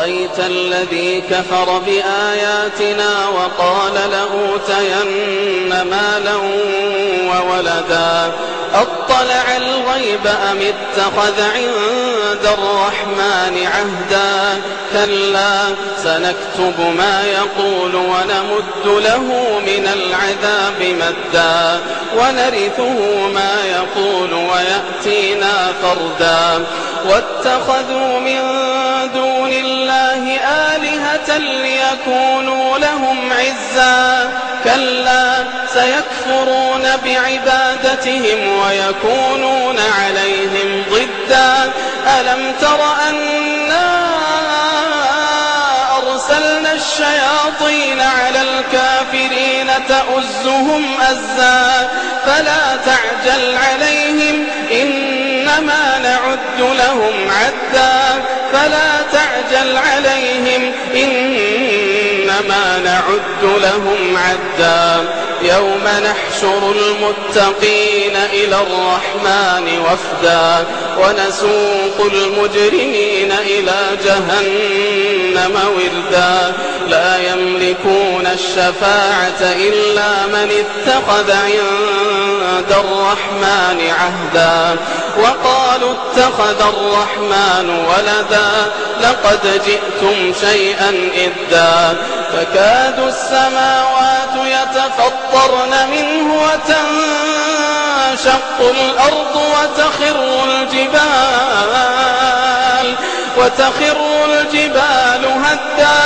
رأيت الذي كفر بآياتنا وقال لأوتين مالا وولدا أطلع الغيب أم اتخذ عند الرحمن عهدا؟ كلا سنكتب ما يقول ونمد له من العذاب مدا ونرثه ما يقول ويأتينا فردا. واتخذوا من ليكونوا لهم عزا. كلا سيكفرون بعبادتهم ويكونون عليهم ضدا. ألم تر أنا أرسلنا الشياطين على الكافرين تؤزهم أزا؟ فلا تعجل عليهم نعد لهم عدا فلا تعجل عليهم إنما نعد لهم عدا يوم نحشر المتقين إلى الرحمن وفدا ونسوق المجرمين إلى جهنم وردا لا يملكون الشفاعة إلا من اتخذ عند الرحمن عهدا وقالوا اتخذ الرحمن ولدا لقد جئتم شيئا إدا. تكاد السماوات يتفطرن منه وتنشق الأرض وتخر الجبال وتخر الجبال هدا.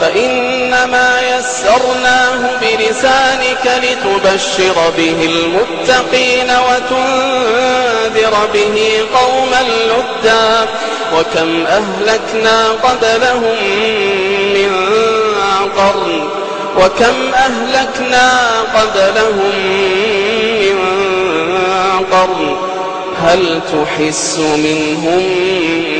فإنما يسرناه بلسانك لتبشر به المتقين وتنذر به قوما لدا وكم أهلكنا قبلهم من قرن وكم أهلكنا قبلهم من قرن هل تحس منهم من